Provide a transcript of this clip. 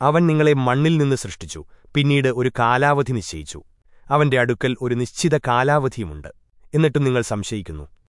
അവൻ നിങ്ങളെ മണ്ണിൽ നിന്ന് സൃഷ്ടിച്ചു പിന്നീട് ഒരു കാലാവധി നിശ്ചയിച്ചു. അവന്റെ അടുക്കൽ ഒരു നിശ്ചിത കാലാവധിയുമുണ്ട്. എന്നിട്ടും നിങ്ങൾ സംശയിക്കുന്നു.